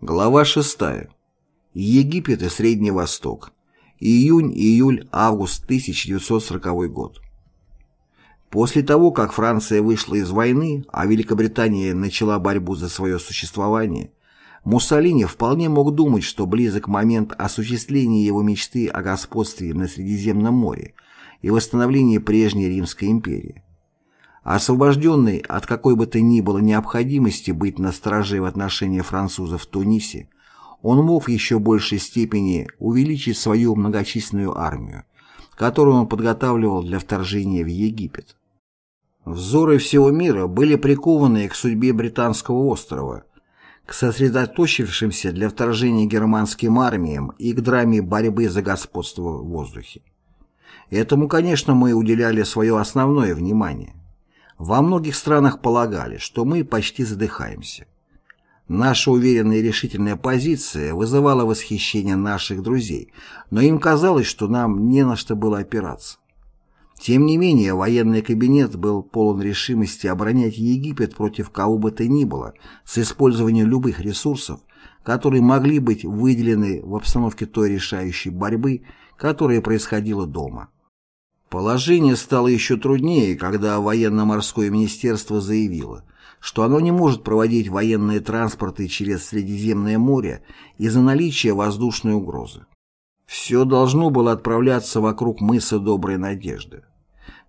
Глава 6. Египет и Средний Восток. Июнь, июль, август 1940 год. После того, как Франция вышла из войны, а Великобритания начала борьбу за свое существование, Муссолини вполне мог думать, что близок момент осуществления его мечты о господстве на Средиземном море и восстановлении прежней Римской империи. Освобожденный от какой бы то ни было необходимости быть на страже в отношении французов в Тунисе, он мог в еще большей степени увеличить свою многочисленную армию, которую он подготавливал для вторжения в Египет. Взоры всего мира были прикованы к судьбе британского острова, к сосредоточившимся для вторжения германским армиям и к драме борьбы за господство в воздухе. Этому, конечно, мы уделяли свое основное внимание. Во многих странах полагали, что мы почти задыхаемся. Наша уверенная и решительная позиция вызывала восхищение наших друзей, но им казалось, что нам не на что было опираться. Тем не менее, военный кабинет был полон решимости оборонять Египет против кого бы то ни было с использованием любых ресурсов, которые могли быть выделены в обстановке той решающей борьбы, которая происходила дома. Положение стало еще труднее, когда военно-морское министерство заявило, что оно не может проводить военные транспорты через Средиземное море из-за наличия воздушной угрозы. Все должно было отправляться вокруг мыса Доброй Надежды.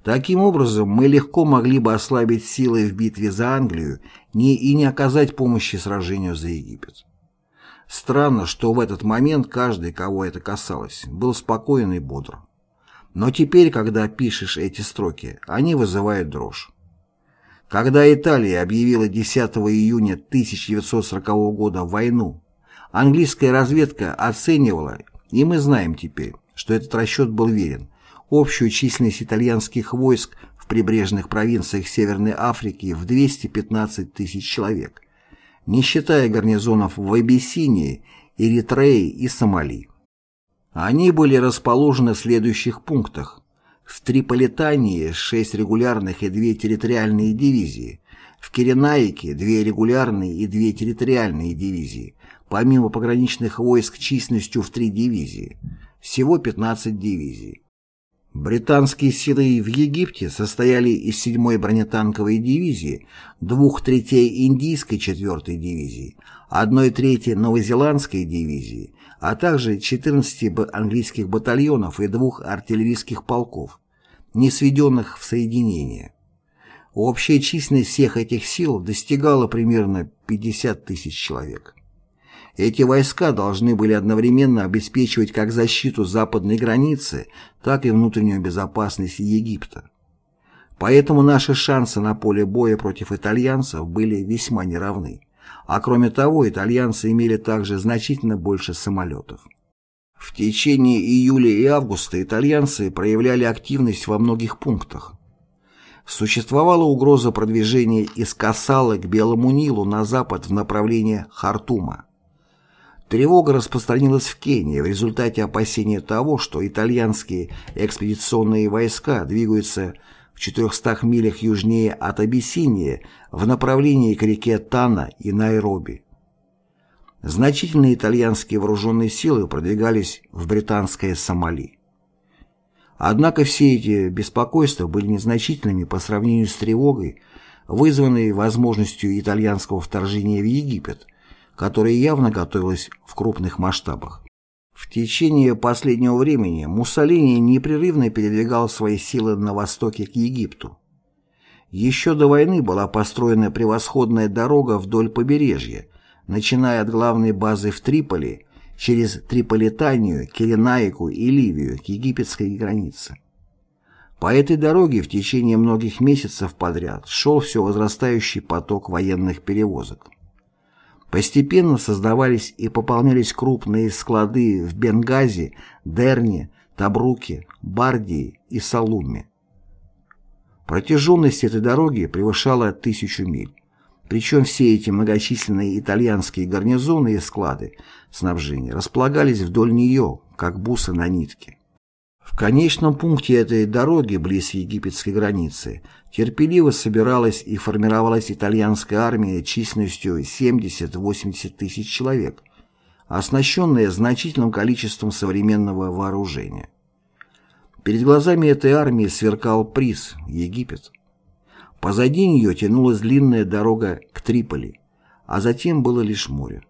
Таким образом, мы легко могли бы ослабить силы в битве за Англию не и не оказать помощи сражению за Египет. Странно, что в этот момент каждый, кого это касалось, был спокоен и бодр. Но теперь, когда пишешь эти строки, они вызывают дрожь. Когда Италия объявила 10 июня 1940 года войну, английская разведка оценивала, и мы знаем теперь, что этот расчет был верен, общую численность итальянских войск в прибрежных провинциях Северной Африки в 215 тысяч человек, не считая гарнизонов в Абиссинии, Эритрее и Сомали. Они были расположены в следующих пунктах. В Триполитании 6 регулярных и 2 территориальные дивизии, в Киренаике 2 регулярные и 2 территориальные дивизии, помимо пограничных войск численностью в 3 дивизии, всего 15 дивизий. Британские силы в Египте состояли из 7-й бронетанковой дивизии, двух третей индийской 4-й дивизии, одной трети новозеландской дивизии, а также 14 английских батальонов и двух артиллерийских полков, не сведенных в соединение. Общая численность всех этих сил достигала примерно 50 тысяч человек. Эти войска должны были одновременно обеспечивать как защиту западной границы, так и внутреннюю безопасность Египта. Поэтому наши шансы на поле боя против итальянцев были весьма неравны. А кроме того, итальянцы имели также значительно больше самолетов. В течение июля и августа итальянцы проявляли активность во многих пунктах. Существовала угроза продвижения из Кассала к Белому Нилу на запад в направлении Хартума. Тревога распространилась в Кении в результате опасения того, что итальянские экспедиционные войска двигаются в 400 милях южнее от Абиссинии в направлении к реке Тана и Найроби. Значительные итальянские вооруженные силы продвигались в британское Сомали. Однако все эти беспокойства были незначительными по сравнению с тревогой, вызванной возможностью итальянского вторжения в Египет – которая явно готовилась в крупных масштабах. В течение последнего времени Муссолини непрерывно передвигал свои силы на востоке к Египту. Еще до войны была построена превосходная дорога вдоль побережья, начиная от главной базы в Триполи, через Триполитанию, Киренаику и Ливию к египетской границе. По этой дороге в течение многих месяцев подряд шел все возрастающий поток военных перевозок. Постепенно создавались и пополнялись крупные склады в Бенгази, Дерне, Табруке, Бардии и Салуме. Протяженность этой дороги превышала тысячу миль. Причем все эти многочисленные итальянские гарнизоны и склады снабжения располагались вдоль нее, как бусы на нитке. В конечном пункте этой дороги, близ египетской границы, терпеливо собиралась и формировалась итальянская армия численностью 70-80 тысяч человек, оснащенная значительным количеством современного вооружения. Перед глазами этой армии сверкал приз – Египет. Позади нее тянулась длинная дорога к Триполи, а затем было лишь море.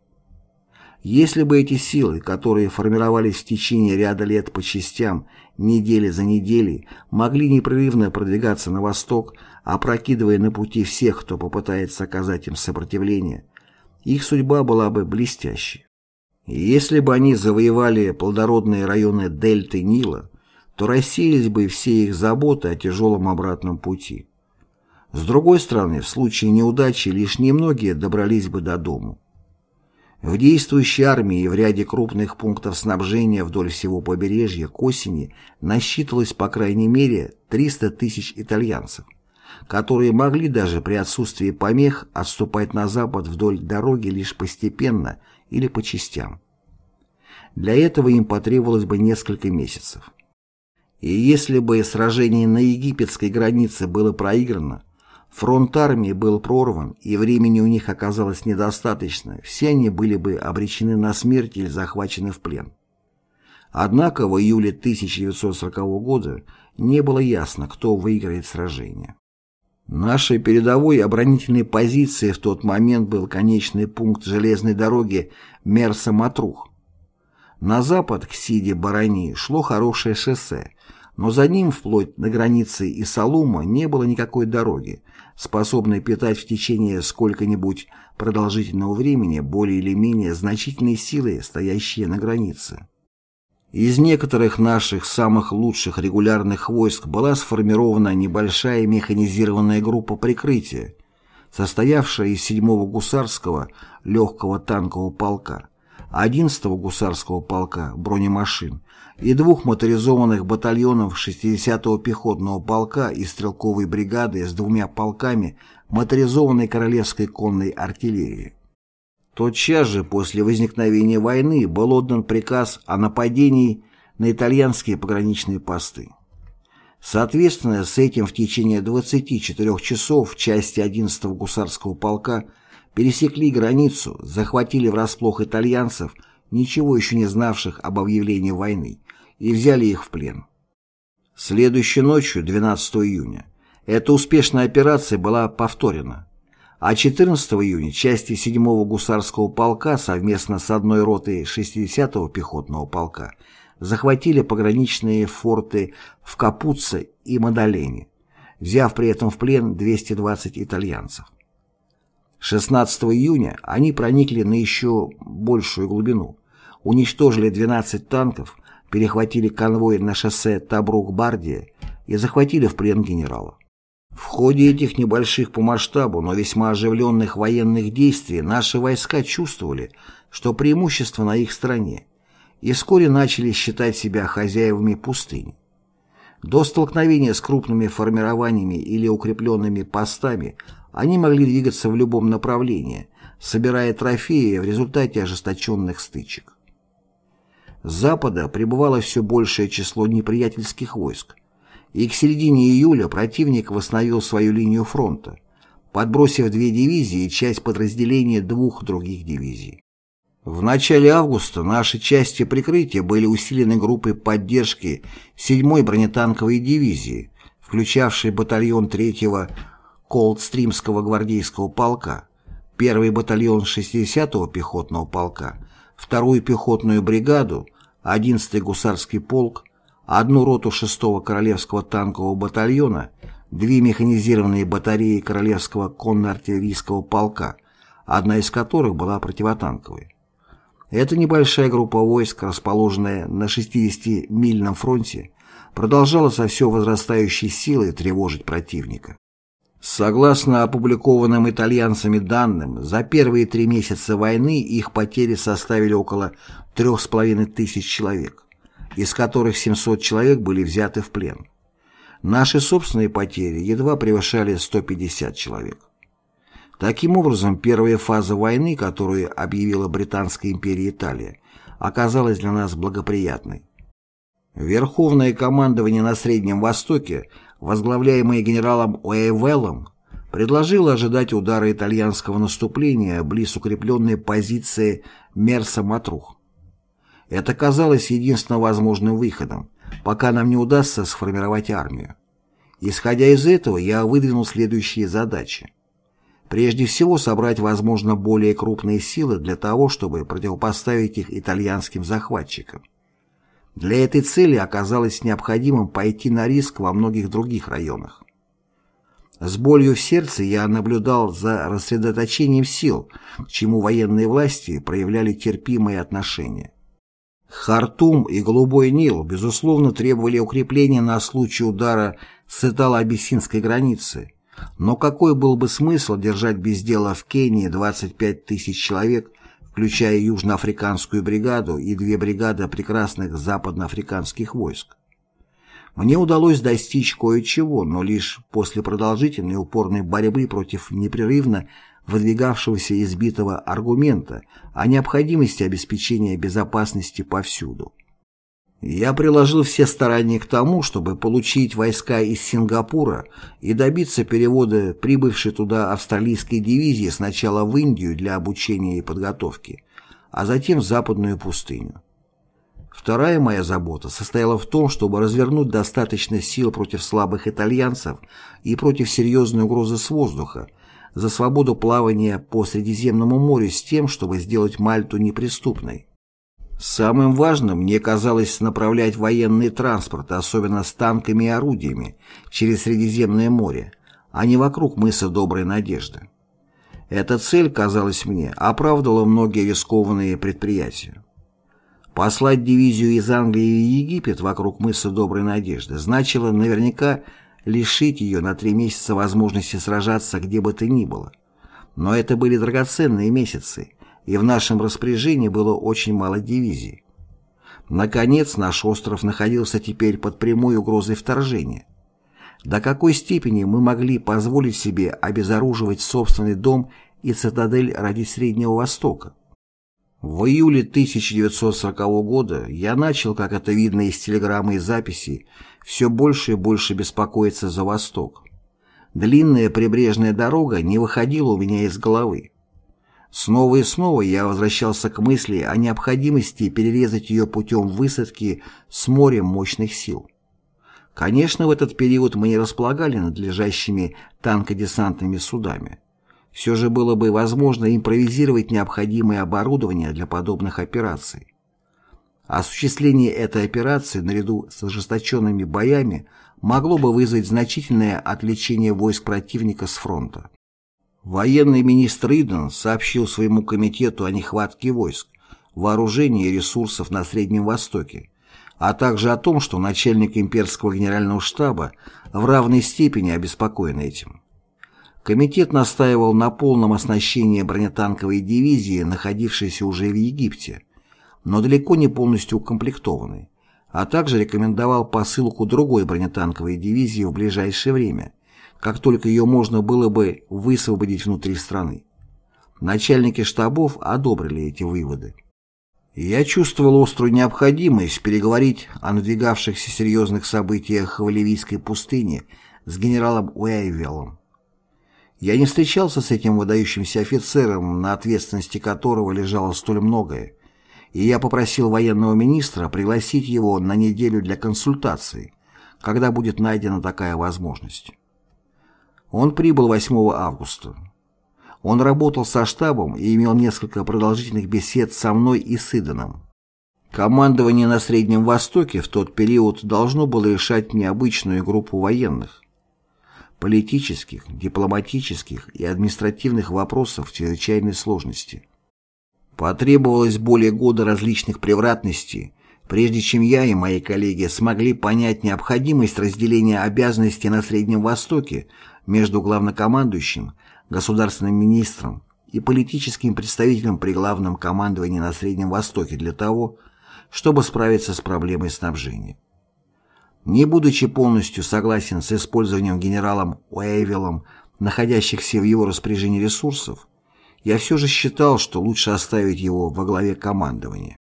Если бы эти силы, которые формировались в течение ряда лет по частям, недели за неделей, могли непрерывно продвигаться на восток, опрокидывая на пути всех, кто попытается оказать им сопротивление, их судьба была бы блестящей. если бы они завоевали плодородные районы дельты Нила, то рассеялись бы все их заботы о тяжелом обратном пути. С другой стороны, в случае неудачи лишь немногие добрались бы до дому. В действующей армии в ряде крупных пунктов снабжения вдоль всего побережья к осени насчитывалось по крайней мере 300 тысяч итальянцев, которые могли даже при отсутствии помех отступать на запад вдоль дороги лишь постепенно или по частям. Для этого им потребовалось бы несколько месяцев. И если бы сражение на египетской границе было проиграно, Фронт армии был прорван, и времени у них оказалось недостаточно, все они были бы обречены на смерть или захвачены в плен. Однако в июле 1940 года не было ясно, кто выиграет сражение. Нашей передовой оборонительной позицией в тот момент был конечный пункт железной дороги Мерса-Матрух. На запад к Сиде-Барани шло хорошее шоссе, но за ним, вплоть на границе Исалума, не было никакой дороги, способной питать в течение сколько-нибудь продолжительного времени более или менее значительные силы, стоящие на границе. Из некоторых наших самых лучших регулярных войск была сформирована небольшая механизированная группа прикрытия, состоявшая из 7-го гусарского легкого танкового полка, 11-го гусарского полка бронемашин и двух моторизованных батальонов 60-го пехотного полка и стрелковой бригады с двумя полками моторизованной королевской конной артиллерии. Тотчас же после возникновения войны был отдан приказ о нападении на итальянские пограничные посты. Соответственно, с этим в течение 24 часов части 11-го гусарского полка пересекли границу, захватили врасплох итальянцев, ничего еще не знавших об объявлении войны, и взяли их в плен. Следующей ночью, 12 июня, эта успешная операция была повторена, а 14 июня части 7-го гусарского полка совместно с одной ротой 60-го пехотного полка захватили пограничные форты в Капуце и Мадалене, взяв при этом в плен 220 итальянцев. 16 июня они проникли на еще большую глубину, уничтожили 12 танков, перехватили конвой на шоссе Табрук-Бардия и захватили в плен генерала. В ходе этих небольших по масштабу, но весьма оживленных военных действий наши войска чувствовали, что преимущество на их стороне, и вскоре начали считать себя хозяевами пустыни. До столкновения с крупными формированиями или укрепленными постами они могли двигаться в любом направлении, собирая трофеи в результате ожесточенных стычек. С запада прибывало все большее число неприятельских войск, и к середине июля противник восстановил свою линию фронта, подбросив две дивизии и часть подразделений двух других дивизий. В начале августа наши части прикрытия были усилены группой поддержки 7-й бронетанковой дивизии, включавшей батальон 3-го Колдстримского гвардейского полка, 1-й батальон 60-го пехотного полка, вторую пехотную бригаду, 11-й гусарский полк, одну роту 6-го Королевского танкового батальона, две механизированные батареи Королевского конно-артиллерийского полка, одна из которых была противотанковой. Эта небольшая группа войск, расположенная на 60-мильном фронте, продолжала со все возрастающей силой тревожить противника. Согласно опубликованным итальянцами данным, за первые три месяца войны их потери составили около трех с половиной тысяч человек, из которых 700 человек были взяты в плен. Наши собственные потери едва превышали 150 человек. Таким образом, первая фаза войны, которую объявила Британская империя Италия, оказалась для нас благоприятной. Верховное командование на Среднем Востоке, возглавляемое генералом Уэйвеллом, предложило ожидать удара итальянского наступления близ укрепленной позиции Мерса-Матрух. Это казалось единственно возможным выходом, пока нам не удастся сформировать армию. Исходя из этого, я выдвинул следующие задачи. Прежде всего, собрать, возможно, более крупные силы для того, чтобы противопоставить их итальянским захватчикам. Для этой цели оказалось необходимым пойти на риск во многих других районах. С болью в сердце я наблюдал за рассредоточением сил, к чему военные власти проявляли терпимое отношение. Хартум и Голубой Нил, безусловно, требовали укрепления на случай удара с итало-абиссинской границы, но какой был бы смысл держать без дела в Кении 25 тысяч человек, включая Южноафриканскую бригаду и две бригады прекрасных западноафриканских войск? Мне удалось достичь кое-чего, но лишь после продолжительной упорной борьбы против непрерывно выдвигавшегося избитого аргумента о необходимости обеспечения безопасности повсюду. Я приложил все старания к тому, чтобы получить войска из Сингапура и добиться перевода прибывшей туда австралийской дивизии сначала в Индию для обучения и подготовки, а затем в Западную пустыню. Вторая моя забота состояла в том, чтобы развернуть достаточно сил против слабых итальянцев и против серьезной угрозы с воздуха, за свободу плавания по Средиземному морю с тем, чтобы сделать Мальту неприступной. Самым важным мне казалось направлять военный транспорт, особенно с танками и орудиями, через Средиземное море, а не вокруг мыса Доброй Надежды. Эта цель, казалось мне, оправдывала многие рискованные предприятия. Послать дивизию из Англии и Египет вокруг мыса Доброй Надежды значило наверняка лишить ее на три месяца возможности сражаться где бы то ни было. Но это были драгоценные месяцы, и в нашем распоряжении было очень мало дивизий. Наконец, наш остров находился теперь под прямой угрозой вторжения. До какой степени мы могли позволить себе обезоруживать собственный дом и цитадель ради Среднего Востока? В июле 1940 года я начал, как это видно из телеграммы и записей, все больше и больше беспокоиться за Восток. Длинная прибрежная дорога не выходила у меня из головы. Снова и снова я возвращался к мысли о необходимости перерезать ее путем высадки с морем мощных сил. Конечно, в этот период мы не располагали надлежащими танкодесантными судами. Все же было бы возможно импровизировать необходимое оборудование для подобных операций. Осуществление этой операции наряду с ожесточенными боями могло бы вызвать значительное отвлечение войск противника с фронта. Военный министр Иден сообщил своему комитету о нехватке войск, вооружения и ресурсов на Среднем Востоке, а также о том, что начальник имперского генерального штаба в равной степени обеспокоен этим. Комитет настаивал на полном оснащении бронетанковой дивизии, находившейся уже в Египте, но далеко не полностью укомплектованной, а также рекомендовал посылку другой бронетанковой дивизии в ближайшее время – как только ее можно было бы высвободить внутри страны. Начальники штабов одобрили эти выводы. Я чувствовал острую необходимость переговорить о надвигавшихся серьезных событиях в Ливийской пустыне с генералом Уэйвеллом. Я не встречался с этим выдающимся офицером, на ответственности которого лежало столь многое, и я попросил военного министра пригласить его на неделю для консультации, когда будет найдена такая возможность. Он прибыл 8 августа. Он работал со штабом и имел несколько продолжительных бесед со мной и с Иданом. Командование на Среднем Востоке в тот период должно было решать необычную группу военных. Политических, дипломатических и административных вопросов чрезвычайной сложности. Потребовалось более года различных превратностей, прежде чем я и мои коллеги смогли понять необходимость разделения обязанностей на Среднем Востоке между главнокомандующим, государственным министром и политическим представителем при главном командовании на Среднем Востоке для того, чтобы справиться с проблемой снабжения. Не будучи полностью согласен с использованием генералом Уэйвиллом находящихся в его распоряжении ресурсов, я все же считал, что лучше оставить его во главе командования.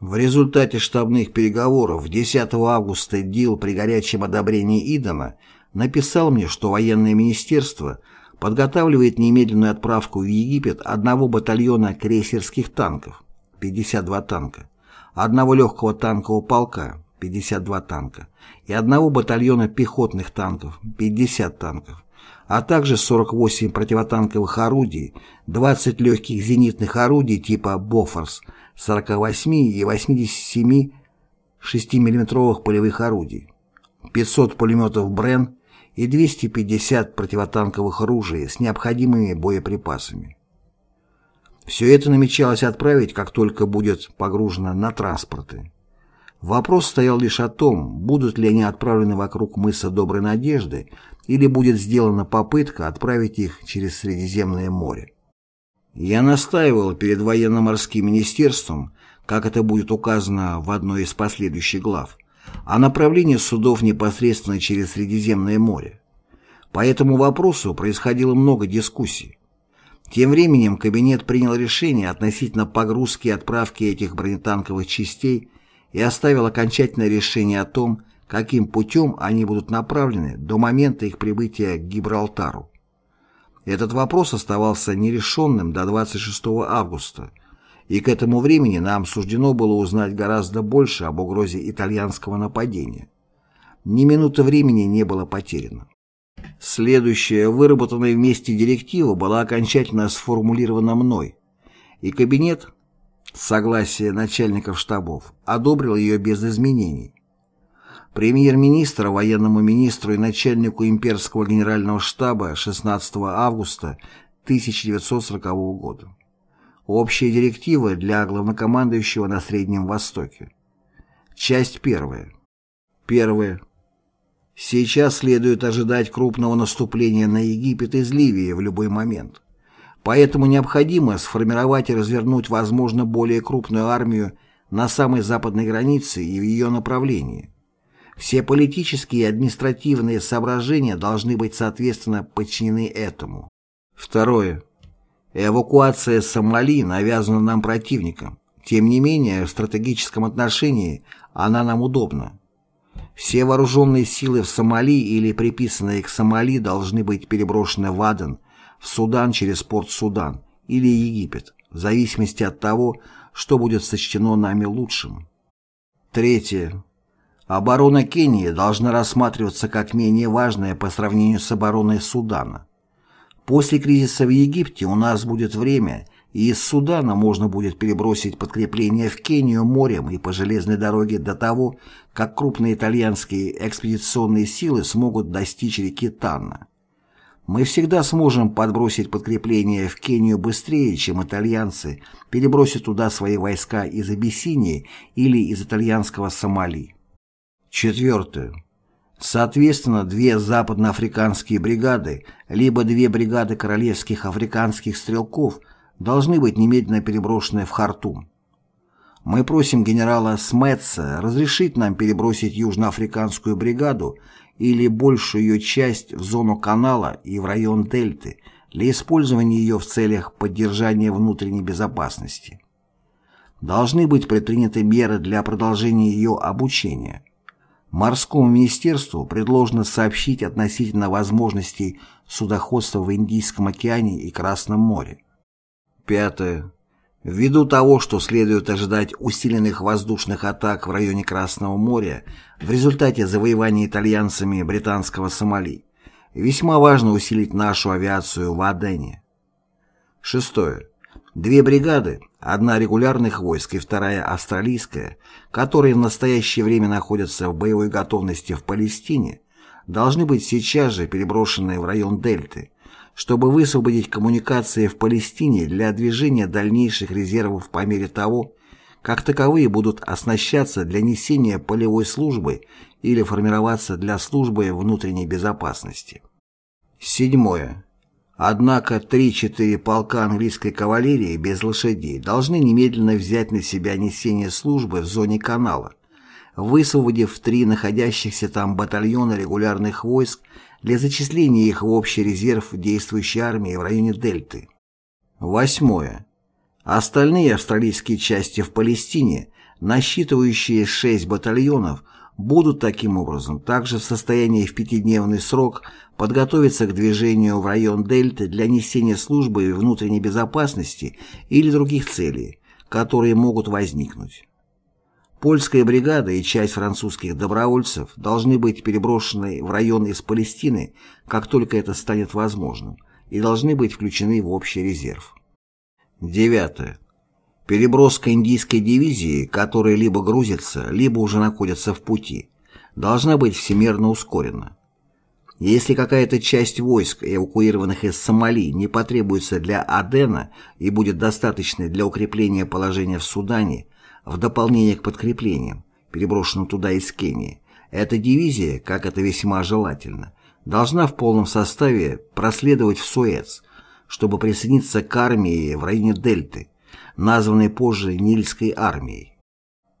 В результате штабных переговоров 10 августа Дил при горячем одобрении Идена написал мне, что военное министерство подготавливает немедленную отправку в Египет одного батальона крейсерских танков, 52 танка, одного легкого танкового полка, 52 танка, и одного батальона пехотных танков, 50 танков, а также 48 противотанковых орудий, 20 легких зенитных орудий типа «Бофорс», 48 и 87 6-мм полевых орудий, 500 пулеметов «Брен» и 250 противотанковых оружий с необходимыми боеприпасами. Все это намечалось отправить, как только будет погружено на транспорты. Вопрос стоял лишь о том, будут ли они отправлены вокруг мыса Доброй Надежды или будет сделана попытка отправить их через Средиземное море. Я настаивал перед военно-морским министерством, как это будет указано в одной из последующих глав, о направлении судов непосредственно через Средиземное море. По этому вопросу происходило много дискуссий. Тем временем кабинет принял решение относительно погрузки и отправки этих бронетанковых частей и оставил окончательное решение о том, каким путем они будут направлены до момента их прибытия к Гибралтару. Этот вопрос оставался нерешенным до 26 августа, и к этому времени нам суждено было узнать гораздо больше об угрозе итальянского нападения. Ни минуты времени не было потеряно. Следующая, выработанная вместе директива была окончательно сформулирована мной, и кабинет, согласие начальников штабов, одобрил ее без изменений. Премьер-министра, военному министру и начальнику имперского генерального штаба 16 августа 1940 года. Общая директива для главнокомандующего на Среднем Востоке. Часть первая. Первое. Сейчас следует ожидать крупного наступления на Египет из Ливии в любой момент. Поэтому необходимо сформировать и развернуть, возможно, более крупную армию на самой западной границе и в ее направлении. Все политические и административные соображения должны быть соответственно подчинены этому. Второе. Эвакуация Сомали навязана нам противником. Тем не менее, в стратегическом отношении она нам удобна. Все вооруженные силы в Сомали или приписанные к Сомали должны быть переброшены в Аден, в Судан через порт Судан или Египет, в зависимости от того, что будет сочтено нами лучшим. Третье. Оборона Кении должна рассматриваться как менее важная по сравнению с обороной Судана. После кризиса в Египте у нас будет время, и из Судана можно будет перебросить подкрепление в Кению морем и по железной дороге до того, как крупные итальянские экспедиционные силы смогут достичь реки Танна. Мы всегда сможем подбросить подкрепление в Кению быстрее, чем итальянцы перебросят туда свои войска из Абиссинии или из итальянского Сомали. Четвертое. Соответственно, две западноафриканские бригады, либо две бригады королевских африканских стрелков должны быть немедленно переброшены в Хартум. Мы просим генерала Сметса разрешить нам перебросить южноафриканскую бригаду или большую ее часть в зону канала и в район Дельты для использования ее в целях поддержания внутренней безопасности. Должны быть предприняты меры для продолжения ее обучения. Морскому министерству предложено сообщить относительно возможностей судоходства в Индийском океане и Красном море. Пятое. Ввиду того, что следует ожидать усиленных воздушных атак в районе Красного моря в результате завоевания итальянцами британского Сомали, весьма важно усилить нашу авиацию в Адене. Шестое. Две бригады, одна регулярных войск и вторая австралийская, которые в настоящее время находятся в боевой готовности в Палестине, должны быть сейчас же переброшены в район Дельты, чтобы высвободить коммуникации в Палестине для движения дальнейших резервов по мере того, как таковые будут оснащаться для несения полевой службы или формироваться для службы внутренней безопасности. Седьмое. Однако 3-4 полка английской кавалерии без лошадей должны немедленно взять на себя несение службы в зоне канала, высвободив три находящихся там батальона регулярных войск для зачисления их в общий резерв действующей армии в районе Дельты. Восьмое. Остальные австралийские части в Палестине, насчитывающие 6 батальонов, будут таким образом также в состоянии в пятидневный срок подготовиться к движению в район Дельты для несения службы внутренней безопасности или других целей, которые могут возникнуть. Польская бригада и часть французских добровольцев должны быть переброшены в район из Палестины, как только это станет возможным, и должны быть включены в общий резерв. Девятое. Переброска индийской дивизии, которая либо грузится, либо уже находится в пути, должна быть всемерно ускорена. Если какая-то часть войск, эвакуированных из Сомали, не потребуется для Адена и будет достаточной для укрепления положения в Судане, в дополнение к подкреплениям, переброшенным туда из Кении, эта дивизия, как это весьма желательно, должна в полном составе проследовать в Суэц, чтобы присоединиться к армии в районе Дельты, названной позже Нильской армией.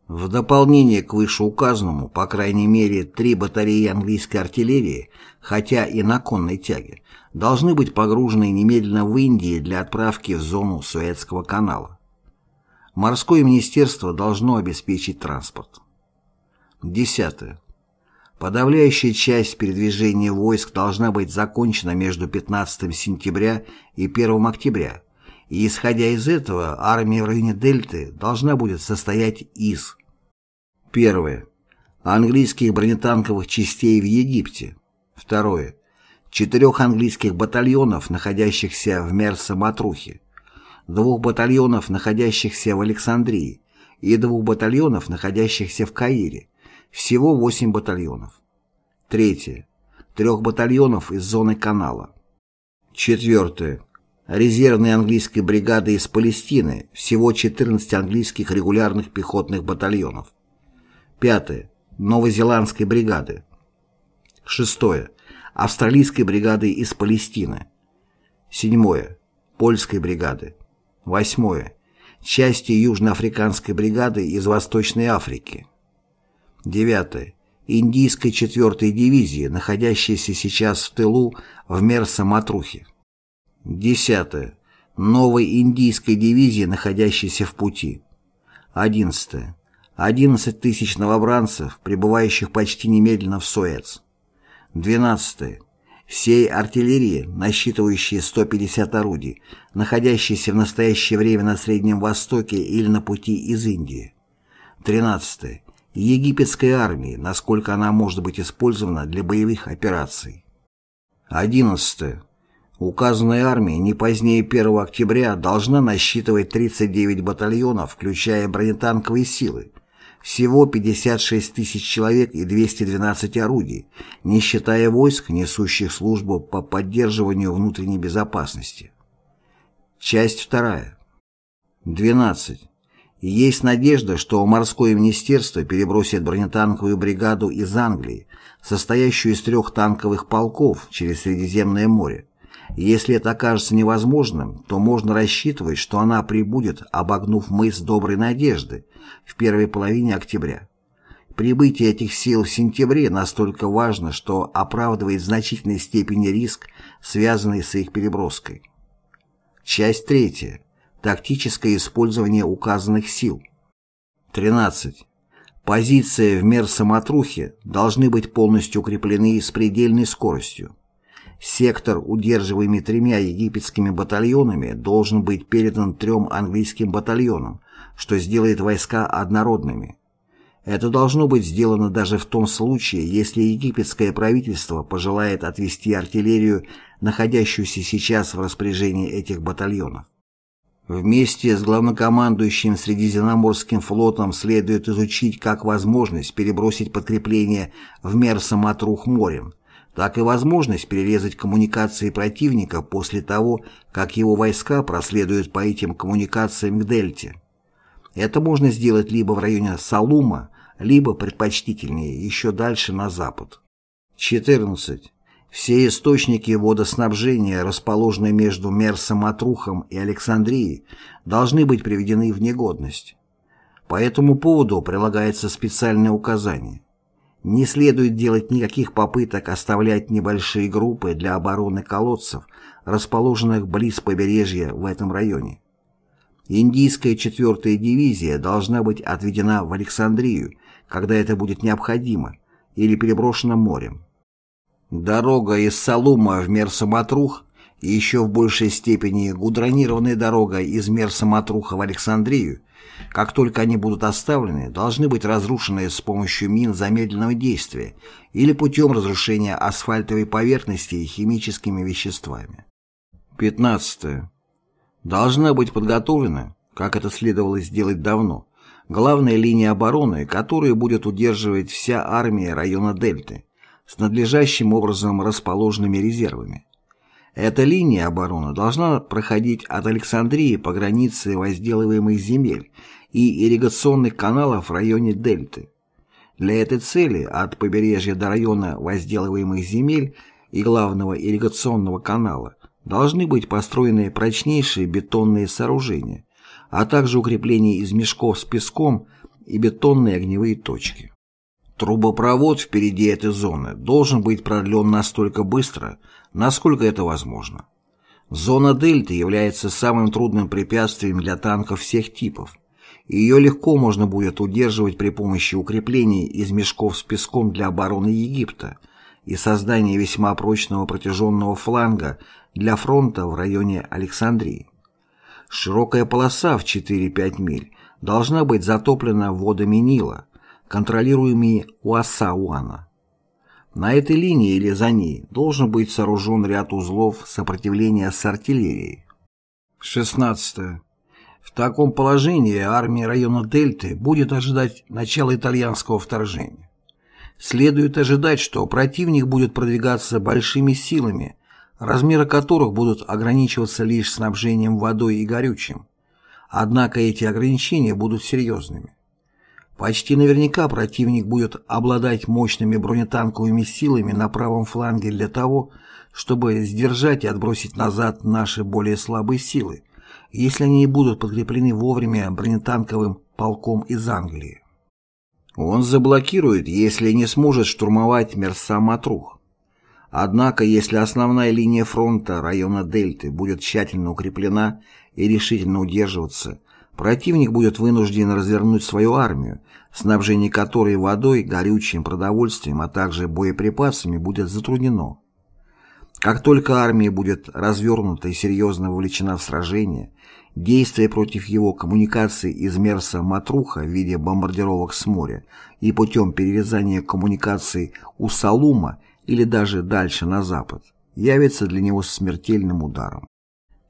В дополнение к вышеуказанному, по крайней мере, три батареи английской артиллерии, хотя и на конной тяге, должны быть погружены немедленно в Индии для отправки в зону Суэцкого канала. Морское министерство должно обеспечить транспорт. Десятое. Подавляющая часть передвижения войск должна быть закончена между 15 сентября и 1 октября, и исходя из этого армия в районе Дельты должна будет состоять из Первое. Английских бронетанковых частей в Египте. Второе. Четырех английских батальонов, находящихся в Мерса-Матрухе. Двух батальонов, находящихся в Александрии. И двух батальонов, находящихся в Каире. Всего 8 батальонов. Третье. Трех батальонов из зоны канала. Четвертое. Резервной английской бригады из Палестины. Всего 14 английских регулярных пехотных батальонов. Пятое. Новозеландской бригады. Шестое. Австралийской бригады из Палестины. Седьмое. Польской бригады. Восьмое. Части Южноафриканской бригады из Восточной Африки. Девятое. Индийской 4-й дивизии, находящейся сейчас в тылу в Мерса-Матрухе. Десятое. Новой индийской дивизии, находящейся в пути. Одиннадцатое. 11 тысяч новобранцев, прибывающих почти немедленно в Суэц. 12. Всей артиллерии, насчитывающей 150 орудий, находящейся в настоящее время на Среднем Востоке или на пути из Индии. 13 египетской армии, насколько она может быть использована для боевых операций. 11. Указанная армия не позднее 1 октября должна насчитывать 39 батальонов, включая бронетанковые силы, всего 56 тысяч человек и 212 орудий, не считая войск, несущих службу по поддерживанию внутренней безопасности. Часть 2. 12. Есть надежда, что морское министерство перебросит бронетанковую бригаду из Англии, состоящую из трех танковых полков через Средиземное море. Если это окажется невозможным, то можно рассчитывать, что она прибудет, обогнув мыс Доброй Надежды в первой половине октября. Прибытие этих сил в сентябре настолько важно, что оправдывает в значительной степени риск, связанный с их переброской. Часть третья. Тактическое использование указанных сил. 13. Позиции в Мерсаматрухе должны быть полностью укреплены с предельной скоростью. Сектор, удерживаемый тремя египетскими батальонами, должен быть передан трем английским батальонам, что сделает войска однородными. Это должно быть сделано даже в том случае, если египетское правительство пожелает отвести артиллерию, находящуюся сейчас в распоряжении этих батальонов. Вместе с главнокомандующим Средиземноморским флотом следует изучить как возможность перебросить подкрепление в Мерса-Матрух морем, так и возможность перерезать коммуникации противника после того, как его войска проследуют по этим коммуникациям к Дельте. Это можно сделать либо в районе Салума, либо, предпочтительнее, еще дальше на запад. 14. Все источники водоснабжения, расположенные между Мерсом-Матрухом и Александрией, должны быть приведены в негодность. По этому поводу прилагается специальное указание. Не следует делать никаких попыток оставлять небольшие группы для обороны колодцев, расположенных близ побережья в этом районе. Индийская 4-я дивизия должна быть отведена в Александрию, когда это будет необходимо, или переброшена морем. Дорога из Салума в Мерсаматрух и еще в большей степени гудронированная дорога из Мерсаматруха в Александрию, как только они будут оставлены, должны быть разрушены с помощью мин замедленного действия или путем разрушения асфальтовой поверхности химическими веществами. 15. Должна быть подготовлена, как это следовало сделать давно, главная линия обороны, которую будет удерживать вся армия района Дельты, с надлежащим образом расположенными резервами. Эта линия обороны должна проходить от Александрии по границе возделываемых земель и ирригационных каналов в районе Дельты. Для этой цели от побережья до района возделываемых земель и главного ирригационного канала должны быть построены прочнейшие бетонные сооружения, а также укрепления из мешков с песком и бетонные огневые точки. Трубопровод впереди этой зоны должен быть продлен настолько быстро, насколько это возможно. Зона дельты является самым трудным препятствием для танков всех типов. Ее легко можно будет удерживать при помощи укреплений из мешков с песком для обороны Египта и создания весьма прочного протяженного фланга для фронта в районе Александрии. Широкая полоса в 4-5 миль должна быть затоплена водами Нила, контролируемыми Уассауана. На этой линии или за ней должен быть сооружен ряд узлов сопротивления с артиллерией. 16. В таком положении армия района Дельты будет ожидать начала итальянского вторжения. Следует ожидать, что противник будет продвигаться большими силами, размеры которых будут ограничиваться лишь снабжением водой и горючим. Однако эти ограничения будут серьезными. Почти наверняка противник будет обладать мощными бронетанковыми силами на правом фланге для того, чтобы сдержать и отбросить назад наши более слабые силы, если они не будут подкреплены вовремя бронетанковым полком из Англии. Он заблокирует, если не сможет штурмовать Мерса-Матрух. Однако, если основная линия фронта района Дельты будет тщательно укреплена и решительно удерживаться, противник будет вынужден развернуть свою армию, снабжение которой водой, горючим, продовольствием, а также боеприпасами будет затруднено. Как только армия будет развернута и серьезно вовлечена в сражение, действия против его коммуникаций из Мерса Матруха в виде бомбардировок с моря и путем перерезания коммуникаций у Салума или даже дальше на запад, явится для него смертельным ударом.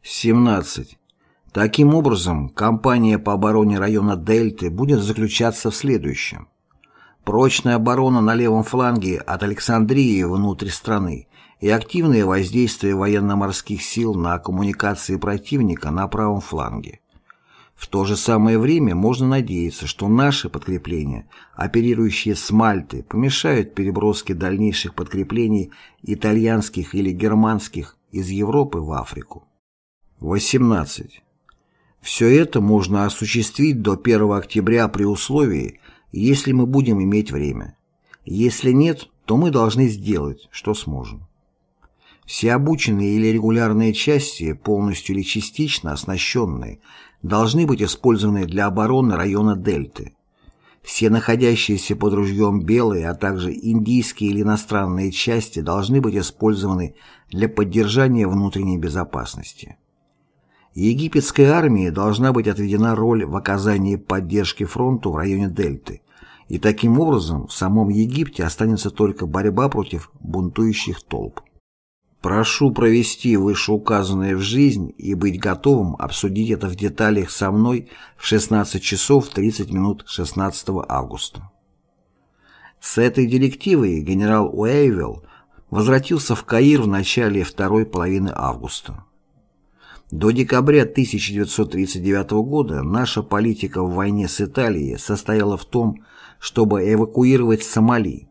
17. Таким образом, кампания по обороне района Дельты будет заключаться в следующем. Прочная оборона на левом фланге от Александрии внутрь страны и активное воздействие военно-морских сил на коммуникации противника на правом фланге. В то же самое время можно надеяться, что наши подкрепления, оперирующие с Мальты, помешают переброске дальнейших подкреплений итальянских или германских из Европы в Африку. 18. Все это можно осуществить до 1 октября при условии, если мы будем иметь время. Если нет, то мы должны сделать, что сможем. Все обученные или регулярные части, полностью или частично оснащенные, должны быть использованы для обороны района Дельты. Все находящиеся под ружьем белые, а также индийские или иностранные части должны быть использованы для поддержания внутренней безопасности. Египетской армии должна быть отведена роль в оказании поддержки фронту в районе Дельты, и таким образом в самом Египте останется только борьба против бунтующих толп. Прошу провести вышеуказанное в жизнь и быть готовым обсудить это в деталях со мной в 16 часов 30 минут 16 августа. С этой директивой генерал Уэйвилл возвратился в Каир в начале второй половины августа. До декабря 1939 года наша политика в войне с Италией состояла в том, чтобы эвакуировать Сомали.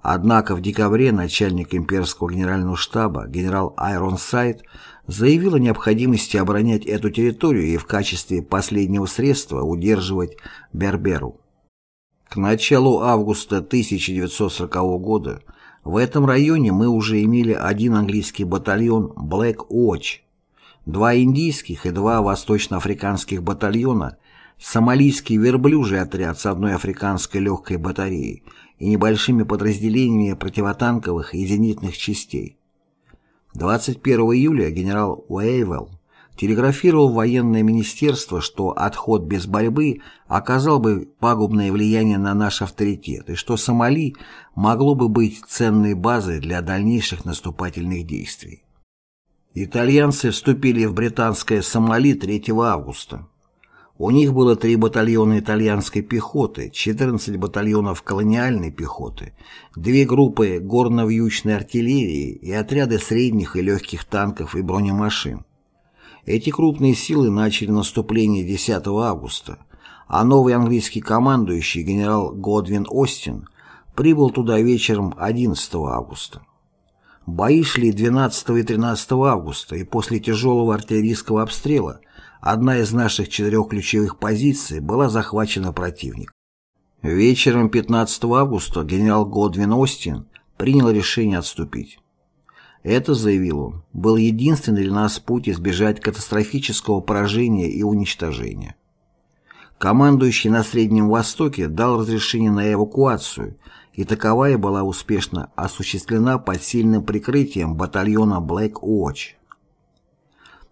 Однако в декабре начальник имперского генерального штаба генерал Айрон Сайт заявил о необходимости оборонять эту территорию и в качестве последнего средства удерживать Берберу. К началу августа 1940 года в этом районе мы уже имели один английский батальон Black Watch два индийских и два восточноафриканских батальона, сомалийский верблюжий отряд с одной африканской легкой батареей и небольшими подразделениями противотанковых и зенитных частей. 21 июля генерал Уэйвелл телеграфировал военное министерство, что отход без борьбы оказал бы пагубное влияние на наш авторитет и что Сомали могло бы быть ценной базой для дальнейших наступательных действий. Итальянцы вступили в британское Сомали 3 августа. У них было три батальона итальянской пехоты, 14 батальонов колониальной пехоты, две группы горно-вьючной артиллерии и отряды средних и легких танков и бронемашин. Эти крупные силы начали наступление 10 августа, а новый английский командующий генерал Годвин Остин прибыл туда вечером 11 августа. Бои шли 12 и 13 августа, и после тяжелого артиллерийского обстрела одна из наших четырех ключевых позиций была захвачена противником. Вечером 15 августа генерал Годвин Остин принял решение отступить. Это, заявил он, был единственный для нас путь избежать катастрофического поражения и уничтожения. Командующий на Среднем Востоке дал разрешение на эвакуацию, и таковая была успешно осуществлена под сильным прикрытием батальона Black Watch.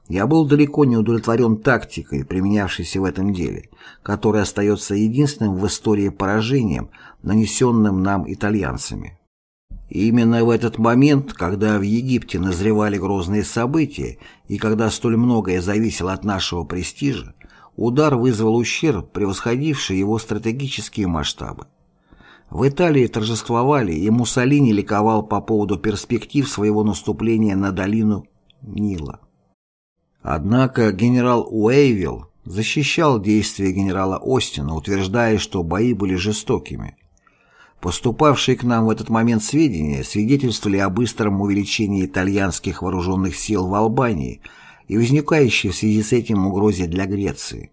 Я был далеко не удовлетворен тактикой, применявшейся в этом деле, которая остается единственным в истории поражением, нанесенным нам итальянцами. И именно в этот момент, когда в Египте назревали грозные события и когда столь многое зависело от нашего престижа, удар вызвал ущерб, превосходивший его стратегические масштабы. В Италии торжествовали, и Муссолини ликовал по поводу перспектив своего наступления на долину Нила. Однако генерал Уэйвилл защищал действия генерала Остина, утверждая, что бои были жестокими. Поступавшие к нам в этот момент сведения свидетельствовали о быстром увеличении итальянских вооруженных сил в Албании и возникающей в связи с этим угрозе для Греции.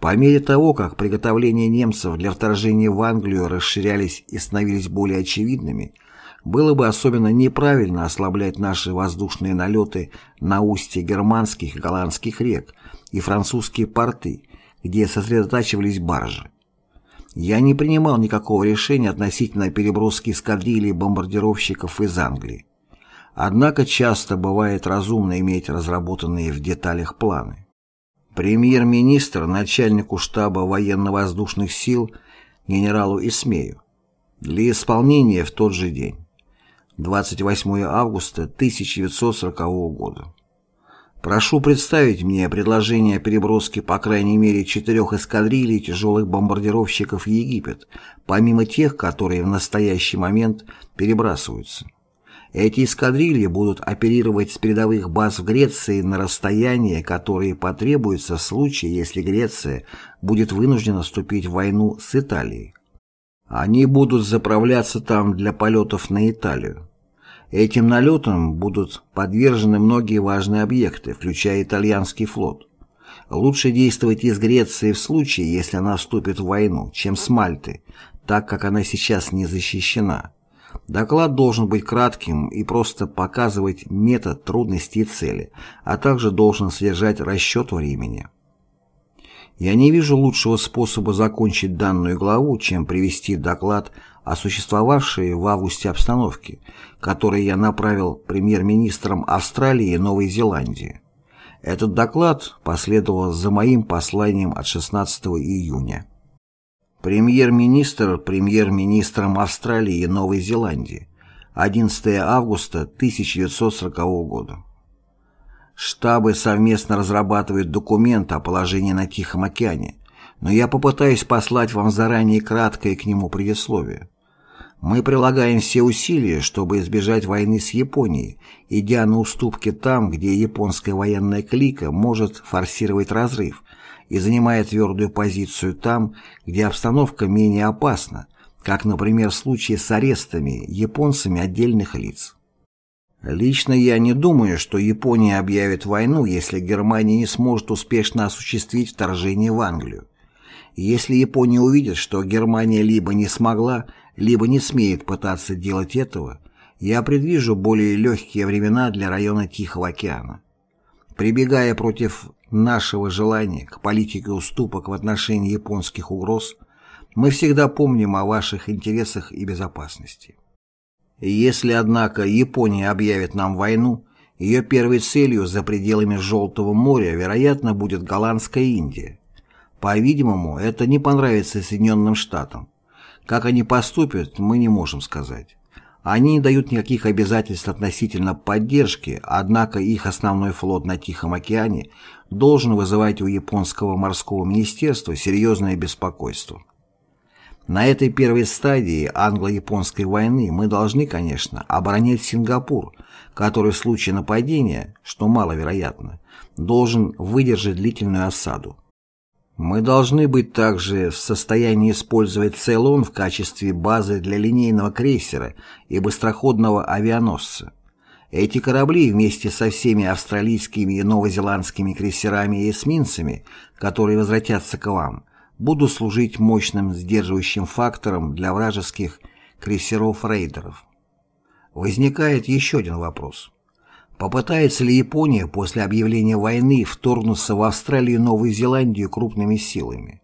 По мере того, как приготовления немцев для вторжения в Англию расширялись и становились более очевидными – было бы особенно неправильно ослаблять наши воздушные налеты на устье германских и голландских рек и французские порты, где сосредотачивались баржи. Я не принимал никакого решения относительно переброски эскадрильи бомбардировщиков из Англии. Однако часто бывает разумно иметь разработанные в деталях планы. Премьер-министр начальнику штаба военно-воздушных сил генералу Исмею для исполнения в тот же день. 28 августа 1940 года. Прошу представить мне предложение о переброске по крайней мере четырех эскадрилей тяжелых бомбардировщиков в Египет, помимо тех, которые в настоящий момент перебрасываются. Эти эскадрильи будут оперировать с передовых баз в Греции на расстояние, которые потребуются в случае, если Греция будет вынуждена вступить в войну с Италией. Они будут заправляться там для полетов на Италию. Этим налетам будут подвержены многие важные объекты, включая итальянский флот. Лучше действовать из Греции в случае, если она вступит в войну, чем с Мальты, так как она сейчас не защищена. Доклад должен быть кратким и просто показывать метод, трудности и цели, а также должен содержать расчет времени. Я не вижу лучшего способа закончить данную главу, чем привести доклад о существовавшей в августе обстановке, который я направил премьер-министрам Австралии и Новой Зеландии. Этот доклад последовал за моим посланием от 16 июня. Премьер-министр премьер-министром Австралии и Новой Зеландии 11 августа 1940 года. Штабы совместно разрабатывают документ о положении на Тихом океане, но я попытаюсь послать вам заранее краткое к нему предисловие. Мы прилагаем все усилия, чтобы избежать войны с Японией, идя на уступки там, где японская военная клика может форсировать разрыв, и занимая твердую позицию там, где обстановка менее опасна, как, например, в случае с арестами японцами отдельных лиц. Лично я не думаю, что Япония объявит войну, если Германия не сможет успешно осуществить вторжение в Англию. Если Япония увидит, что Германия либо не смогла, либо не смеет пытаться делать этого, я предвижу более легкие времена для района Тихого океана. Прибегая против нашего желания к политике уступок в отношении японских угроз, мы всегда помним о ваших интересах и безопасности. Если, однако, Япония объявит нам войну, ее первой целью за пределами Желтого моря, вероятно, будет Голландская Индия. По-видимому, это не понравится Соединенным Штатам. Как они поступят, мы не можем сказать. Они не дают никаких обязательств относительно поддержки, однако их основной флот на Тихом океане должен вызывать у японского морского министерства серьезное беспокойство. На этой первой стадии англо-японской войны мы должны, конечно, оборонять Сингапур, который в случае нападения, что маловероятно, должен выдержать длительную осаду. Мы должны быть также в состоянии использовать Цейлон в качестве базы для линейного крейсера и быстроходного авианосца. Эти корабли вместе со всеми австралийскими и новозеландскими крейсерами и эсминцами, которые возвратятся к вам – будут служить мощным сдерживающим фактором для вражеских крейсеров-рейдеров. Возникает еще один вопрос. Попытается ли Япония после объявления войны вторгнуться в Австралию и Новую Зеландию крупными силами?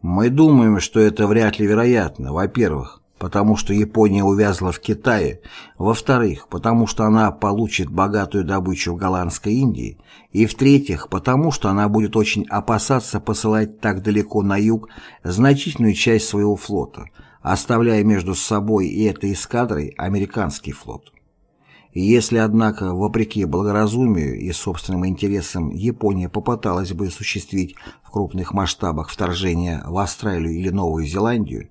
Мы думаем, что это вряд ли вероятно, во-первых, потому что Япония увязла в Китае, во-вторых, потому что она получит богатую добычу в Голландской Индии, и в-третьих, потому что она будет очень опасаться посылать так далеко на юг значительную часть своего флота, оставляя между собой и этой эскадрой американский флот. Если, однако, вопреки благоразумию и собственным интересам Япония попыталась бы осуществить в крупных масштабах вторжение в Австралию или Новую Зеландию,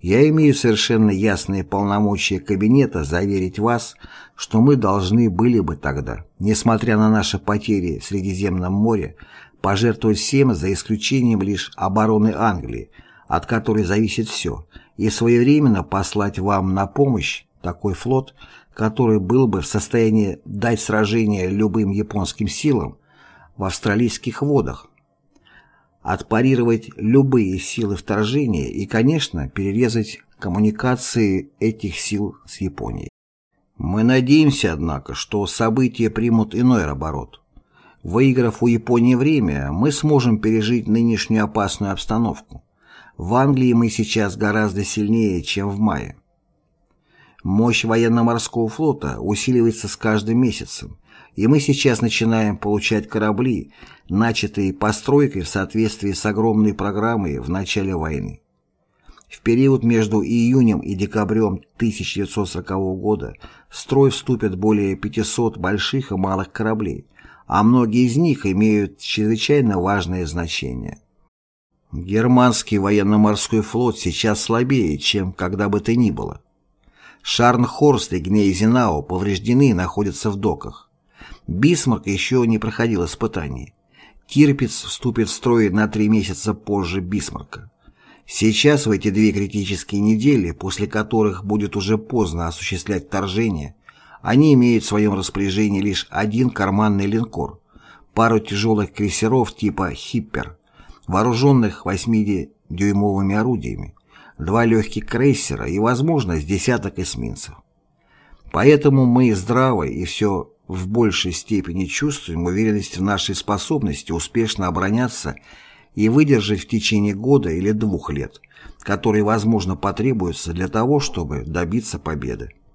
я имею совершенно ясные полномочия Кабинета заверить вас, что мы должны были бы тогда, несмотря на наши потери в Средиземном море, пожертвовать всем за исключением лишь обороны Англии, от которой зависит все, и своевременно послать вам на помощь такой флот, который был бы в состоянии дать сражение любым японским силам в австралийских водах, отпарировать любые силы вторжения и, конечно, перерезать коммуникации этих сил с Японией. Мы надеемся, однако, что события примут иной оборот. Выиграв у Японии время, мы сможем пережить нынешнюю опасную обстановку. В Англии мы сейчас гораздо сильнее, чем в мае. Мощь военно-морского флота усиливается с каждым месяцем, и мы сейчас начинаем получать корабли, начатые постройкой в соответствии с огромной программой в начале войны. В период между июнем и декабрем 1940 года в строй вступят более 500 больших и малых кораблей, а многие из них имеют чрезвычайно важное значение. Германский военно-морской флот сейчас слабее, чем когда бы то ни было. Шарнхорст и Гнейзенау повреждены и находятся в доках. Бисмарк еще не проходил испытаний. Тирпиц вступит в строй на три месяца позже Бисмарка. Сейчас, в эти две критические недели, после которых будет уже поздно осуществлять вторжение, они имеют в своем распоряжении лишь один карманный линкор, пару тяжелых крейсеров типа «Хиппер», вооруженных 8-дюймовыми орудиями, два легких крейсера и, возможно, с десяток эсминцев. Поэтому мы здраво и все в большей степени чувствуем уверенность в нашей способности успешно обороняться и выдержать в течение года или двух лет, которые, возможно, потребуются для того, чтобы добиться победы.